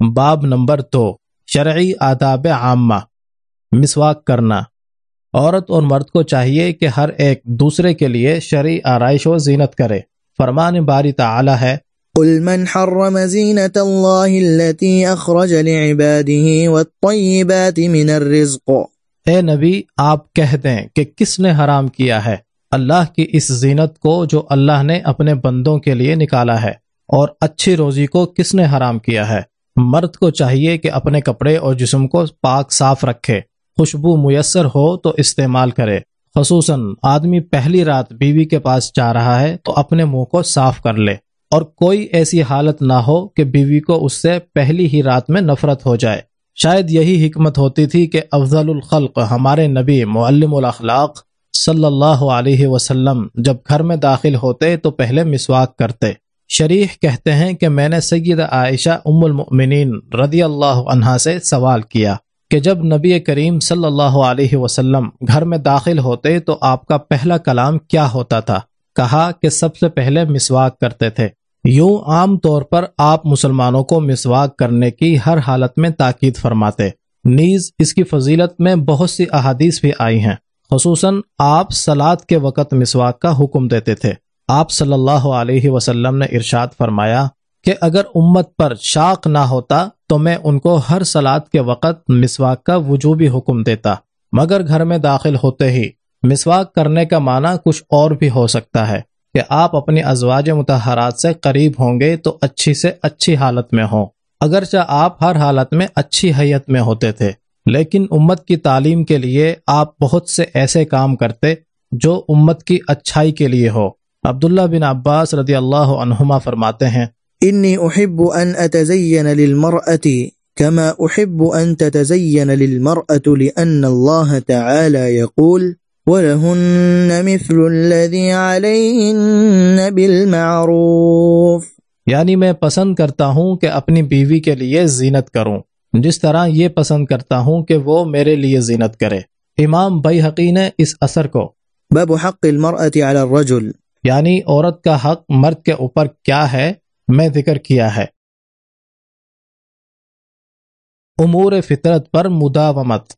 باب نمبر دو۔ شرعی آداب عامہ۔ مسواک کرنا۔ عورت اور مرد کو چاہیے کہ ہر ایک دوسرے کے لیے شرعی آرائش و زینت کرے۔ فرمان باری تعالی ہے قل من حرم زینة اللہ التي اخرج لعباده والطیبات من الرزق۔ اے نبی آپ کہہ دیں کہ کس نے حرام کیا ہے؟ اللہ کی اس زینت کو جو اللہ نے اپنے بندوں کے لیے نکالا ہے اور اچھی روزی کو کس نے حرام کیا ہے؟ مرد کو چاہیے کہ اپنے کپڑے اور جسم کو پاک صاف رکھے۔ خوشبو میسر ہو تو استعمال کرے۔ خصوصاً آدمی پہلی رات بیوی کے پاس جا رہا ہے تو اپنے منہ کو صاف کر لے۔ اور کوئی ایسی حالت نہ ہو کہ بیوی کو اس سے پہلی ہی رات میں نفرت ہو جائے۔ شاید یہی حکمت ہوتی تھی کہ افضل الخلق، ہمارے نبی معلم الاخلاق صلی اللہ علیہ وسلم، جب گھر میں داخل ہوتے تو پہلے مسواک کرتے۔ شریح کہتے ہیں کہ میں نے سید عائشہ ام المؤمنین رضی اللہ عنہا سے سوال کیا کہ جب نبی کریم صلی اللہ علیہ وسلم گھر میں داخل ہوتے تو آپ کا پہلا کلام کیا ہوتا تھا؟ کہا کہ سب سے پہلے مسواک کرتے تھے۔ یوں عام طور پر آپ مسلمانوں کو مسواک کرنے کی ہر حالت میں تاکید فرماتے۔ نیز اس کی فضیلت میں بہت سی احادیث بھی آئی ہیں۔ خصوصاً آپ سلاد کے وقت مسواک کا حکم دیتے تھے۔ آپ صلی اللہ علیہ وسلم نے ارشاد فرمایا کہ اگر امت پر شاق نہ ہوتا تو میں ان کو ہر سلاد کے وقت مسواک کا وجوبی حکم دیتا، مگر گھر میں داخل ہوتے ہی مسواک کرنے کا معنی کچھ اور بھی ہو سکتا ہے کہ آپ اپنی ازواج متحرات سے قریب ہوں گے تو اچھی سے اچھی حالت میں ہوں۔ اگرچہ آپ ہر حالت میں اچھی حیت میں ہوتے تھے، لیکن امت کی تعلیم کے لیے آپ بہت سے ایسے کام کرتے جو امت کی اچھائی کے لیے ہو۔ عبداللہ بن عباس رضی اللہ عنہما فرماتے ہیں انی احب ان اتزین للمرأة كما احب ان تتزین للمرأة لأن اللہ تعالی يقول وَلَهُنَّ مِثْلُ الَّذِي عَلَيْهِنَّ بِالْمَعْرُوفِ. یعنی میں پسند کرتا ہوں کہ اپنی بیوی کے لیے زینت کروں۔ جس طرح یہ پسند کرتا ہوں کہ وہ میرے لیے زینت کرے۔ امام بیحقی نے اس اثر کو۔ باب حق المرأة على الرجل۔ یعنی عورت کا حق مرد کے اوپر کیا ہے میں ذکر کیا ہے۔ امور فطرت پر مداومت۔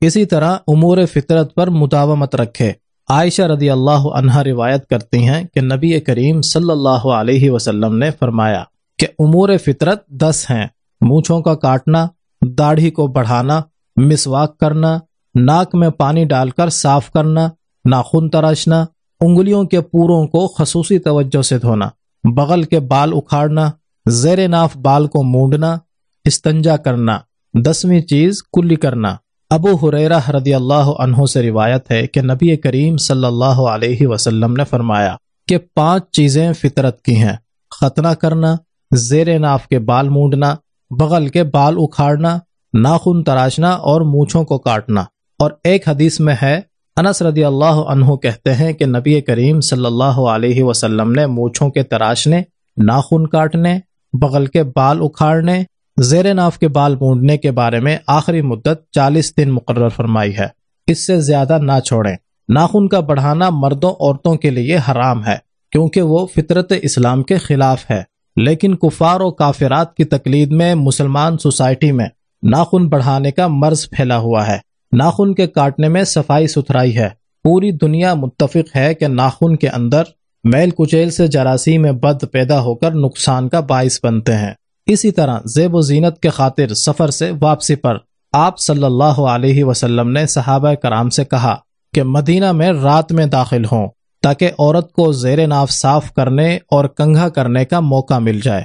اسی طرح امور فطرت پر مداومت رکھے۔ عائشہ رضی اللہ عنہ روایت کرتی ہیں کہ نبی کریم صلی اللہ علیہ وسلم نے فرمایا کہ امور فطرت دس ہیں۔ مونچھوں کا کاٹنا، داڑھی کو بڑھانا، مسواک کرنا، ناک میں پانی ڈال کر صاف کرنا، ناخن تراشنا انگلیوں کے پوروں کو خصوصی توجہ سے دھونا، بغل کے بال اکھاڑنا، زیر ناف بال کو مونڈنا، استنجا کرنا۔ دسویں چیز، کلی کرنا۔ ابو حریرہ رضی اللہ عنہ سے روایت ہے کہ نبی کریم صلی اللہ علیہ وسلم نے فرمایا کہ پانچ چیزیں فطرت کی ہیں۔ ختنہ کرنا، زیر ناف کے بال مونڈنا، بغل کے بال اکھاڑنا، ناخن تراشنا اور مونچھوں کو کاٹنا۔ اور ایک حدیث میں ہے انس رضی اللہ عنہ کہتے ہیں کہ نبی کریم صلی اللہ علیہ وسلم نے مونچھوں کے تراشنے، ناخن کاٹنے، بغل کے بال اکھاڑنے، زیر ناف کے بال مونڈنے کے بارے میں آخری مدت چالیس دن مقرر فرمائی ہے۔ اس سے زیادہ نہ چھوڑیں۔ ناخن کا بڑھانا مردوں عورتوں کے لیے حرام ہے، کیونکہ وہ فطرت اسلام کے خلاف ہے۔ لیکن کفار و کافرات کی تقلید میں، مسلمان سوسائٹی میں ناخن بڑھانے کا مرض پھیلا ہوا ہے۔ ناخن کے کاٹنے میں صفائی ستھرائی ہے۔ پوری دنیا متفق ہے کہ ناخن کے اندر میل کچیل سے جراثیم میں بد پیدا ہو کر نقصان کا باعث بنتے ہیں۔ اسی طرح زیب و زینت کے خاطر سفر سے واپسی پر آپ صلی اللہ علیہ وسلم نے صحابہ کرام سے کہا کہ مدینہ میں رات میں داخل ہوں تاکہ عورت کو زیر ناف صاف کرنے اور کنگھا کرنے کا موقع مل جائے۔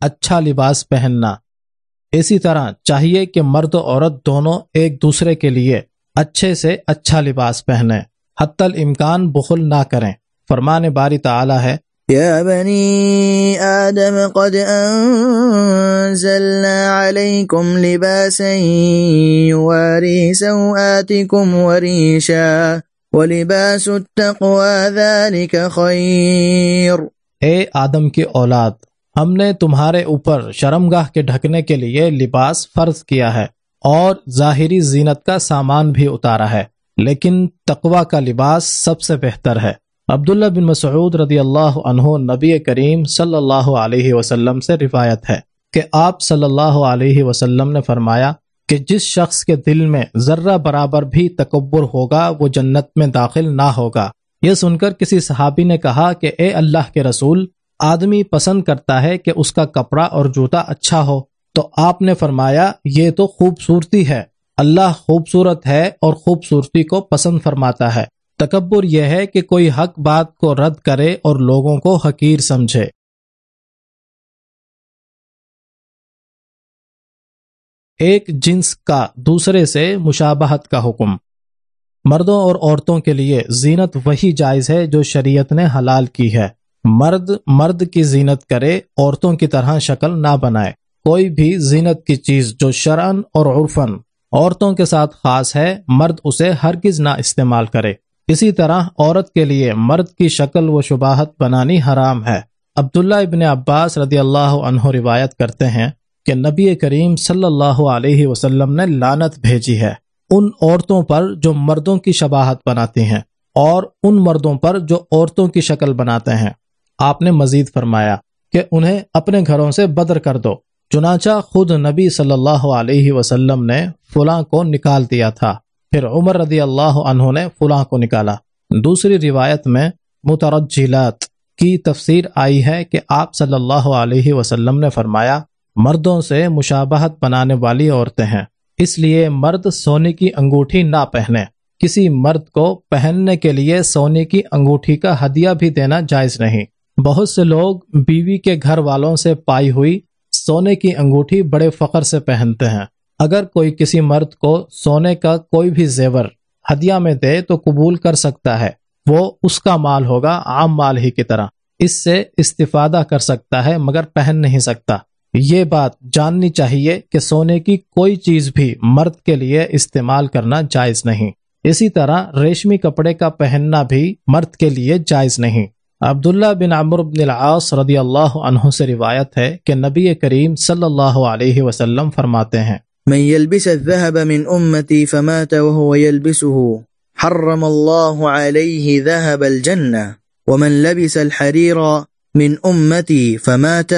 اچھا لباس پہننا۔ اسی طرح چاہیے کہ مرد و عورت دونوں ایک دوسرے کے لیے اچھے سے اچھا لباس پہنے حتی الامکان بخل نہ کریں۔ فرمان باری تعالی ہے يا بني آدم قد أنزلنا عليكم لباسا يواري سوآتكم وريشا ولباس التقوى ذلك خير اے آدم کی اولاد ہم نے تمہارے اوپر شرمگاہ کے ڈھکنے کے لیے لباس فرض کیا ہے اور ظاہری زینت کا سامان بھی اتارا ہے، لیکن تقوا کا لباس سب سے بہتر ہے۔ عبداللہ بن مسعود رضی اللہ عنہ نبی کریم صلی اللہ علیہ وسلم سے روایت ہے کہ آپ صلی اللہ علیہ وسلم نے فرمایا کہ جس شخص کے دل میں ذرہ برابر بھی تکبر ہوگا، وہ جنت میں داخل نہ ہوگا۔ یہ سن کر کسی صحابی نے کہا کہ اے اللہ کے رسول آدمی پسند کرتا ہے کہ اس کا کپڑا اور جوتا اچھا ہو، تو آپ نے فرمایا، یہ تو خوبصورتی ہے۔ اللہ خوبصورت ہے اور خوبصورتی کو پسند فرماتا ہے۔ تکبر یہ ہے کہ کوئی حق بات کو رد کرے اور لوگوں کو حقیر سمجھے۔ ایک جنس کا دوسرے سے مشابہت کا حکم۔ مردوں اور عورتوں کے لیے زینت وہی جائز ہے جو شریعت نے حلال کی ہے۔ مرد مرد کی زینت کرے، عورتوں کی طرح شکل نہ بنائے۔ کوئی بھی زینت کی چیز جو شرعن اور عرفن عورتوں کے ساتھ خاص ہے، مرد اسے ہرگز نہ استعمال کرے۔ اسی طرح عورت کے لیے مرد کی شکل و شباہت بنانی حرام ہے۔ عبداللہ ابن عباس رضی اللہ عنہ روایت کرتے ہیں کہ نبی کریم صلی اللہ علیہ وسلم نے لانت بھیجی ہے ان عورتوں پر جو مردوں کی شباہت بناتی ہیں اور ان مردوں پر جو عورتوں کی شکل بناتے ہیں۔ آپ نے مزید فرمایا کہ انہیں اپنے گھروں سے بدر کر دو۔ چنانچہ خود نبی صلی اللہ علیہ وسلم نے فلاں کو نکال دیا تھا۔ پھر عمر رضی اللہ عنہ نے فلاں کو نکالا۔ دوسری روایت میں مترجلات کی تفسیر آئی ہے کہ آپ صلی اللہ علیہ وسلم نے فرمایا، مردوں سے مشابہت بنانے والی عورتیں ہیں، اس لیے مرد سونے کی انگوٹھی نہ پہنے کسی مرد کو پہننے کے لیے سونے کی انگوٹھی کا ہدیہ بھی دینا جائز نہیں۔ بہت سے لوگ بیوی کے گھر والوں سے پائی ہوئی سونے کی انگوٹھی بڑے فخر سے پہنتے ہیں۔ اگر کوئی کسی مرد کو سونے کا کوئی بھی زیور ہدیہ میں دے تو قبول کر سکتا ہے۔ وہ اس کا مال ہوگا عام مال ہی کی طرح۔ اس سے استفادہ کر سکتا ہے مگر پہن نہیں سکتا۔ یہ بات جاننی چاہیے کہ سونے کی کوئی چیز بھی مرد کے لیے استعمال کرنا جائز نہیں۔ اسی طرح ریشمی کپڑے کا پہننا بھی مرد کے لیے جائز نہیں۔ عبداللہ بن عمر بن العاص رضی اللہ عنہ سے روایت ہے کہ نبی کریم صلی اللہ علیہ وسلم فرماتے ہیں من يلبس الذهب من امتی فمات وهو يلبسه حرم الله عليه ذهب الجنة. ومن لبس الحرير من امتی فمات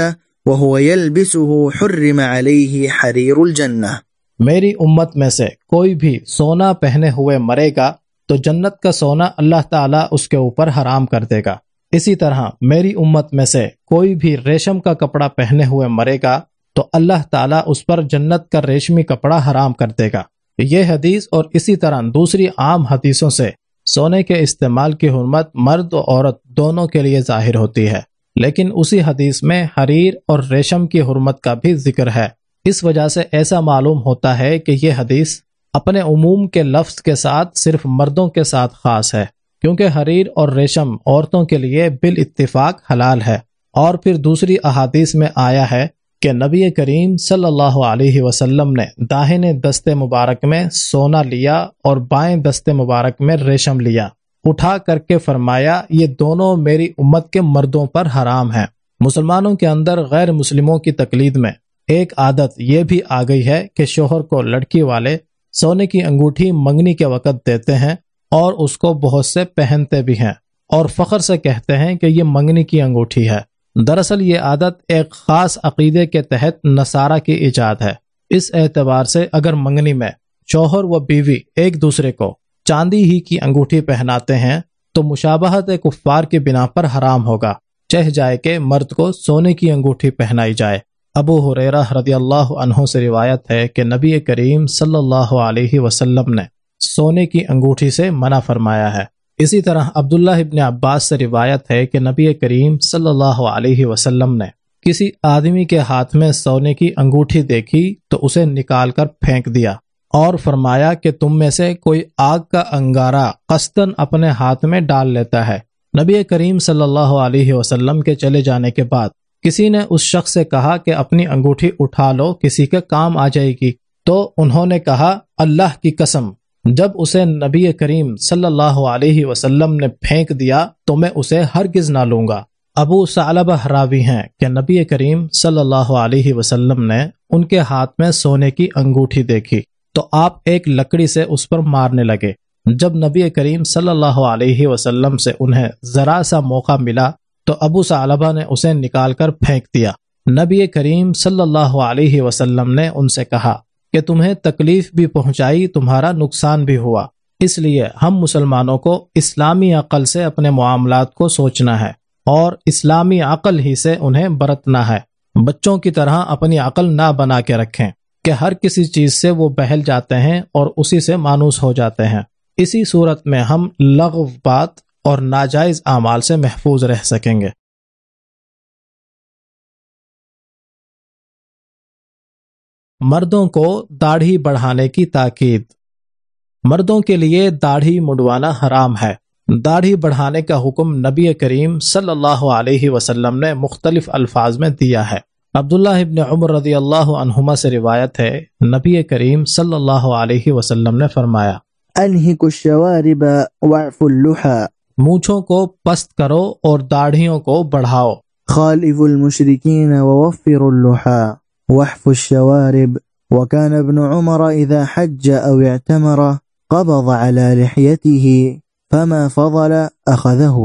وهو يلبسه حرم عليه حرير الجنة. میری امت میں سے کوئی بھی سونا پہنے ہوئے مرے گا تو جنت کا سونا اللہ تعالیٰ اس کے اوپر حرام کر دے گا۔ اسی طرح میری امت میں سے کوئی بھی ریشم کا کپڑا پہنے ہوئے مرے گا تو اللہ تعالیٰ اس پر جنت کا ریشمی کپڑا حرام کر دے گا۔ یہ حدیث اور اسی طرح دوسری عام حدیثوں سے سونے کے استعمال کی حرمت مرد و عورت دونوں کے لیے ظاہر ہوتی ہے۔ لیکن اسی حدیث میں حریر اور ریشم کی حرمت کا بھی ذکر ہے۔ اس وجہ سے ایسا معلوم ہوتا ہے کہ یہ حدیث اپنے عموم کے لفظ کے ساتھ صرف مردوں کے ساتھ خاص ہے۔ کیونکہ حریر اور ریشم عورتوں کے لیے بال اتفاق حلال ہے۔ اور پھر دوسری احادیث میں آیا ہے کہ نبی کریم صلی اللہ علیہ وسلم نے داہنے دست مبارک میں سونا لیا اور بائیں دست مبارک میں ریشم لیا۔ اٹھا کر کے فرمایا، یہ دونوں میری امت کے مردوں پر حرام ہیں۔ مسلمانوں کے اندر غیر مسلموں کی تقلید میں ایک عادت یہ بھی آ گئی ہے کہ شوہر کو لڑکی والے سونے کی انگوٹھی منگنی کے وقت دیتے ہیں اور اس کو بہت سے پہنتے بھی ہیں اور فخر سے کہتے ہیں کہ یہ منگنی کی انگوٹھی ہے۔ دراصل یہ عادت ایک خاص عقیدے کے تحت نصارہ کی ایجاد ہے۔ اس اعتبار سے اگر منگنی میں شوہر و بیوی ایک دوسرے کو چاندی ہی کی انگوٹھی پہناتے ہیں، تو مشابہت کفار کی بنا پر حرام ہوگا۔ چہ جائے کہ مرد کو سونے کی انگوٹھی پہنائی جائے۔ ابو حریرہ رضی اللہ عنہ سے روایت ہے کہ نبی کریم صلی اللہ علیہ وسلم نے سونے کی انگوٹھی سے منع فرمایا ہے۔ اسی طرح عبداللہ ابن عباس سے روایت ہے کہ نبی کریم صلی اللہ علیہ وسلم نے کسی آدمی کے ہاتھ میں سونے کی انگوٹھی دیکھی تو اسے نکال کر پھینک دیا اور فرمایا کہ تم میں سے کوئی آگ کا انگارہ قصدن اپنے ہاتھ میں ڈال لیتا ہے۔ نبی کریم صلی اللہ علیہ وسلم کے چلے جانے کے بعد کسی نے اس شخص سے کہا کہ اپنی انگوٹھی اٹھا لو، کسی کے کام آ جائے گی۔ تو انہوں نے کہا، اللہ کی قسم جب اسے نبی کریم صلی اللہ علیہ وسلم نے پھینک دیا تو میں اسے ہرگز نہ لوں گا۔ ابو صالبہ راوی ہیں کہ نبی کریم صلی اللہ علیہ وسلم نے ان کے ہاتھ میں سونے کی انگوٹھی دیکھی تو آپ ایک لکڑی سے اس پر مارنے لگے۔ جب نبی کریم صلی اللہ علیہ وسلم سے انہیں ذرا سا موقع ملا تو ابو صالبہ نے اسے نکال کر پھینک دیا۔ نبی کریم صلی اللہ علیہ وسلم نے ان سے کہا کہ تمہیں تکلیف بھی پہنچائی، تمہارا نقصان بھی ہوا۔ اس لیے ہم مسلمانوں کو اسلامی عقل سے اپنے معاملات کو سوچنا ہے اور اسلامی عقل ہی سے انہیں برتنا ہے۔ بچوں کی طرح اپنی عقل نہ بنا کے رکھیں کہ ہر کسی چیز سے وہ بہل جاتے ہیں اور اسی سے مانوس ہو جاتے ہیں۔ اسی صورت میں ہم لغو بات اور ناجائز اعمال سے محفوظ رہ سکیں گے۔ مردوں کو داڑھی بڑھانے کی تاکید۔ مردوں کے لیے داڑھی مڈوانا حرام ہے۔ داڑھی بڑھانے کا حکم نبی کریم صلی اللہ علیہ وسلم نے مختلف الفاظ میں دیا ہے۔ عبداللہ ابن عمر رضی اللہ عنہما سے روایت ہے نبی کریم صلی اللہ علیہ وسلم نے فرمایا مونچھوں کو پست کرو اور داڑھیوں کو بڑھاؤ۔ خالف المشركين ووفر اللحى وحف الشوارب وكان ابن عمر إذا حج أو اعتمر قبض على لحيته فما فضل أخذه۔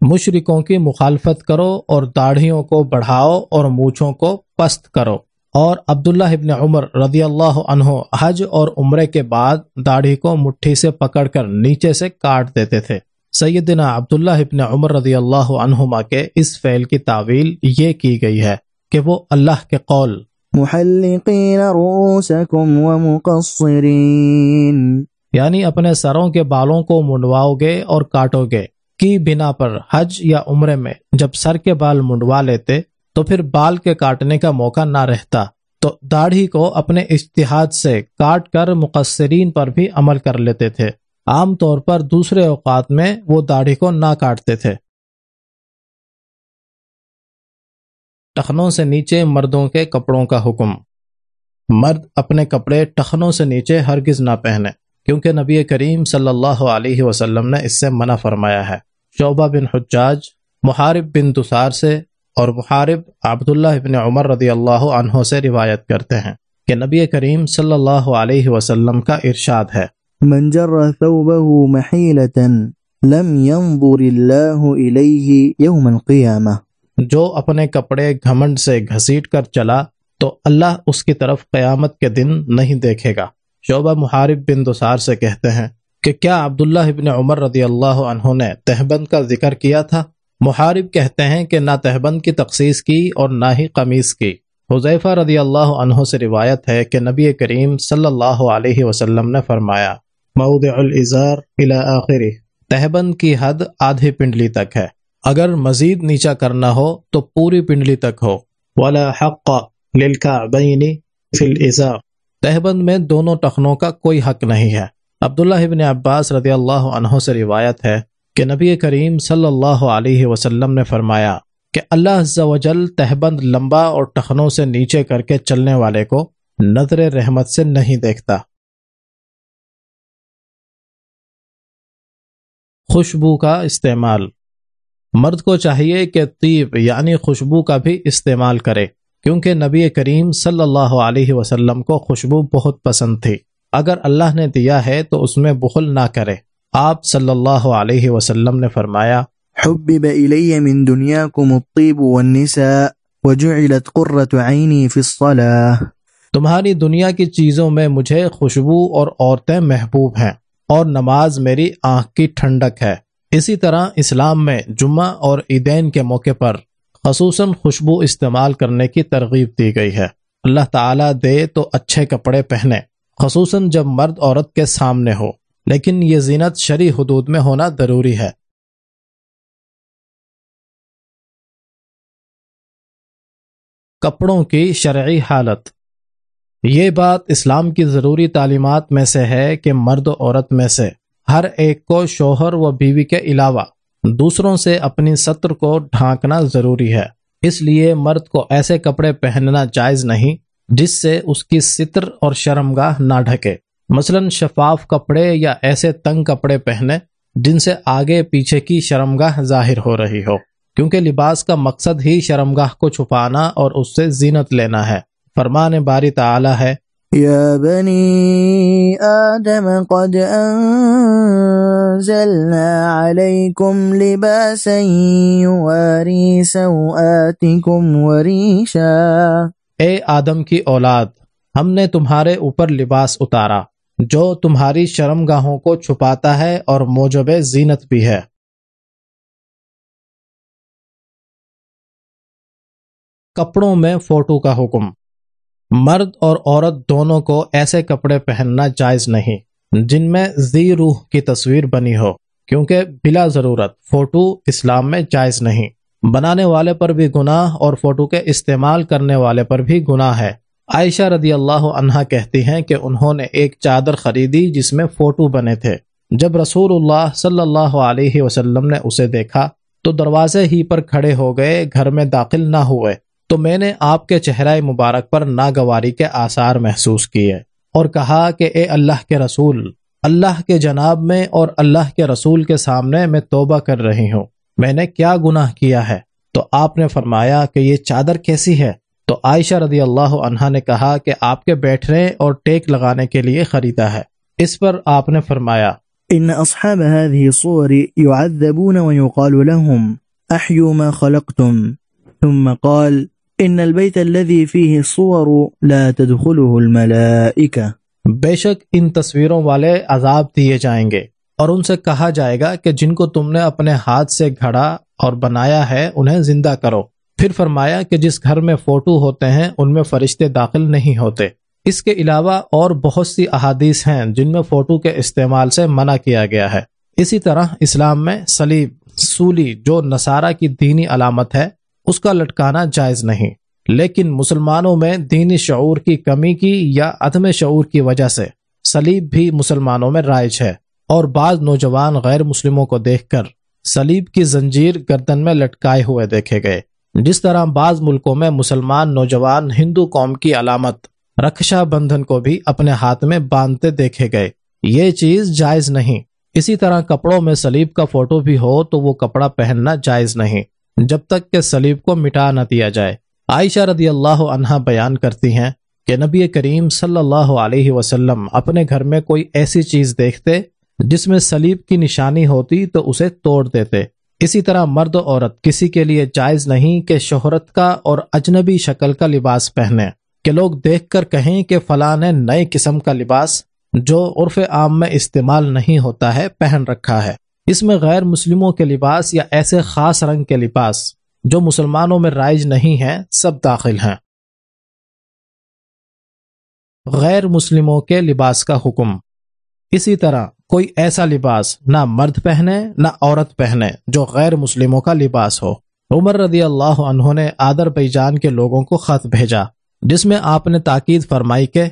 مشرکوں کی مخالفت کرو اور داڑھیوں کو بڑھاؤ اور مونچھوں کو پست کرو۔ اور عبداللہ ابن عمر رضی اللہ عنہ حج اور عمرے کے بعد داڑھی کو مٹھی سے پکڑ کر نیچے سے کاٹ دیتے تھے۔ سیدنا عبداللہ ابن عمر رضی اللہ عنہما کے اس فعل کی تعویل یہ کی گئی ہے کہ وہ اللہ کے قول محلقین رؤوسکم ومقصرین۔ یعنی اپنے سروں کے بالوں کو منڈواؤ گے اور کاٹو گے۔ کی بنا پر حج یا عمرے میں جب سر کے بال منڈوا لیتے تو پھر بال کے کاٹنے کا موقع نہ رہتا۔ تو داڑھی کو اپنے اشتہاد سے کاٹ کر مقصرین پر بھی عمل کر لیتے تھے۔ عام طور پر دوسرے اوقات میں وہ داڑھی کو نہ کاٹتے تھے۔ ٹخنوں سے نیچے مردوں کے کپڑوں کا حکم۔ مرد اپنے کپڑے ٹخنوں سے نیچے ہرگز نہ پہنے، کیونکہ نبی کریم صلی اللہ علیہ وسلم نے اس سے منع فرمایا ہے۔ شعبہ بن حجاج، محارب بن دسار سے اور محارب عبداللہ ابن عمر رضی اللہ عنہ سے روایت کرتے ہیں کہ نبی کریم صلی اللہ علیہ وسلم کا ارشاد ہے۔ من جر ثوبه محیلتا لم ينظر اللہ الیہ یوم القیامہ جو اپنے کپڑے گھمنڈ سے گھسیٹ کر چلا تو اللہ اس کی طرف قیامت کے دن نہیں دیکھے گا۔ شعبہ محارب بن دسار سے کہتے ہیں کہ کیا عبداللہ ابن عمر رضی اللہ عنہ نے تہبند کا ذکر کیا تھا؟ محارب کہتے ہیں کہ نہ تہبند کی تخصیص کی اور نہ ہی قمیص کی۔ حضیفہ رضی اللہ عنہ سے روایت ہے کہ نبی کریم صلی اللہ علیہ وسلم نے فرمایا، موضع الازار الى آخری تہبند کی حد آدھی پنڈلی تک ہے۔ اگر مزید نیچا کرنا ہو تو پوری پنڈلی تک ہو۔ ولا حق للکعبین فی الازار تہبند میں دونوں ٹخنوں کا کوئی حق نہیں ہے۔ عبداللہ ابن عباس رضی اللہ عنہ سے روایت ہے کہ نبی کریم صلی اللہ علیہ وسلم نے فرمایا کہ اللہ عز و جل تہبند لمبا اور ٹخنوں سے نیچے کر کے چلنے والے کو نظر رحمت سے نہیں دیکھتا۔ خوشبو کا استعمال۔ مرد کو چاہیے کہ طیب یعنی خوشبو کا بھی استعمال کرے کیونکہ نبی کریم صلی اللہ علیہ وسلم کو خوشبو بہت پسند تھی۔ اگر اللہ نے دیا ہے تو اس میں بخل نہ کرے۔ آپ صلی اللہ علیہ وسلم نے فرمایا حبب الی من دنیاکم الطیب والنساء وجعلت قررت عینی فی الصلاة۔ تمہاری دنیا کی چیزوں میں مجھے خوشبو اور عورتیں محبوب ہیں اور نماز میری آنکھ کی ٹھنڈک ہے۔ اسی طرح اسلام میں جمعہ اور عیدین کے موقع پر خصوصاً خوشبو استعمال کرنے کی ترغیب دی گئی ہے۔ اللہ تعالیٰ دے تو اچھے کپڑے پہنے، خصوصاً جب مرد عورت کے سامنے ہو، لیکن یہ زینت شری حدود میں ہونا ضروری ہے۔ کپڑوں کی شرعی حالت۔ یہ بات اسلام کی ضروری تعلیمات میں سے ہے کہ مرد و عورت میں سے ہر ایک کو شوہر و بیوی کے علاوہ دوسروں سے اپنی سطر کو ڈھانکنا ضروری ہے۔ اس لیے مرد کو ایسے کپڑے پہننا جائز نہیں جس سے اس کی سطر اور شرمگاہ نہ ڈھکے۔ مثلا شفاف کپڑے یا ایسے تنگ کپڑے پہنے جن سے آگے پیچھے کی شرمگاہ ظاہر ہو رہی ہو۔ کیونکہ لباس کا مقصد ہی شرمگاہ کو چھپانا اور اس سے زینت لینا ہے۔ فرمان باری تعالی ہے يا بني آدم قد أنزلنا عليكم لباسا يواري سوآتكم وريشا اے آدم کی اولاد، ہم نے تمہارے اوپر لباس اتارا، جو تمہاری شرم گاہوں کو چھپاتا ہے اور موجب زینت بھی ہے۔ کپڑوں میں فوٹو کا حکم۔ مرد اور عورت دونوں کو ایسے کپڑے پہننا جائز نہیں، جن میں زی روح کی تصویر بنی ہو، کیونکہ بلا ضرورت فوٹو اسلام میں جائز نہیں۔ بنانے والے پر بھی گناہ اور فوٹو کے استعمال کرنے والے پر بھی گناہ ہے۔ عائشہ رضی اللہ عنہا کہتی ہیں کہ انہوں نے ایک چادر خریدی جس میں فوٹو بنے تھے۔ جب رسول اللہ صلی اللہ علیہ وسلم نے اسے دیکھا تو دروازے ہی پر کھڑے ہو گئے، گھر میں داخل نہ ہوئے۔ تو میں نے آپ کے چہرہ مبارک پر ناگواری کے آثار محسوس کیے اور کہا کہ اے اللہ کے رسول، اللہ کے جناب میں اور اللہ کے رسول کے سامنے میں توبہ کر رہی ہوں۔ میں نے کیا گناہ کیا ہے؟ تو آپ نے فرمایا کہ یہ چادر کیسی ہے؟ تو عائشہ رضی اللہ عنہا نے کہا کہ آپ کے بیٹھنے اور ٹیک لگانے کے لیے خریدا ہے۔ اس پر آپ نے فرمایا، ان اصحاب هذه الصور يعذبون ويقال لهم احيوا ما خلقتم۔ ثم قال ان البيت الذي فيه الصور لا تدخله الملائكه بے شک ان تصویروں والے عذاب دیے جائیں گے اور ان سے کہا جائے گا کہ جن کو تم نے اپنے ہاتھ سے گھڑا اور بنایا ہے، انہیں زندہ کرو۔ پھر فرمایا کہ جس گھر میں فوٹو ہوتے ہیں، ان میں فرشتے داخل نہیں ہوتے۔ اس کے علاوہ اور بہت سی احادیث ہیں جن میں فوٹو کے استعمال سے منع کیا گیا ہے۔ اسی طرح اسلام میں سلیب سولی، جو نصارہ کی دینی علامت ہے اس کا لٹکانا جائز نہیں۔ لیکن مسلمانوں میں دینی شعور کی کمی کی یا عدم شعور کی وجہ سے سلیب بھی مسلمانوں میں رائج ہے۔ اور بعض نوجوان غیر مسلموں کو دیکھ کر سلیب کی زنجیر گردن میں لٹکائے ہوئے دیکھے گئے۔ جس طرح بعض ملکوں میں مسلمان نوجوان ہندو قوم کی علامت رکشا بندھن کو بھی اپنے ہاتھ میں باندھتے دیکھے گئے۔ یہ چیز جائز نہیں۔ اسی طرح کپڑوں میں سلیب کا فوٹو بھی ہو تو وہ کپڑا پہننا جائز نہیں۔ جب تک کہ سلیب کو مٹا نہ دیا جائے۔ عائشہ رضی اللہ عنہا بیان کرتی ہیں کہ نبی کریم صلی اللہ علیہ وسلم اپنے گھر میں کوئی ایسی چیز دیکھتے جس میں سلیب کی نشانی ہوتی تو اسے توڑ دیتے۔ اسی طرح مرد عورت کسی کے لیے جائز نہیں کہ شہرت کا اور اجنبی شکل کا لباس پہنے کہ لوگ دیکھ کر کہیں کہ فلاں نے نئے قسم کا لباس جو عرف عام میں استعمال نہیں ہوتا ہے پہن رکھا ہے۔ اس میں غیر مسلموں کے لباس یا ایسے خاص رنگ کے لباس جو مسلمانوں میں رائج نہیں ہیں، سب داخل ہیں۔ غیر مسلموں کے لباس کا حکم۔ اسی طرح کوئی ایسا لباس نہ مرد پہنے، نہ عورت پہنے جو غیر مسلموں کا لباس ہو۔ عمر رضی اللہ عنہ نے آدر بی جان کے لوگوں کو خط بھیجا، جس میں آپ نے تاکید فرمائی کہ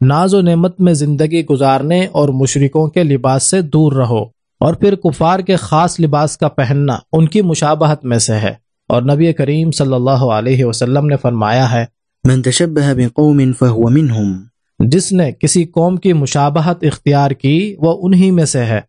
ناز و نعمت میں زندگی گزارنے اور مشرکوں کے لباس سے دور رہو اور پھر کفار کے خاص لباس کا پہننا ان کی مشابہت میں سے ہے۔ اور نبی کریم صلی اللہ علیہ وسلم نے فرمایا ہے من تشبه بقوم فهو منهم جس نے کسی قوم کی مشابہت اختیار کی وہ انہی میں سے ہے۔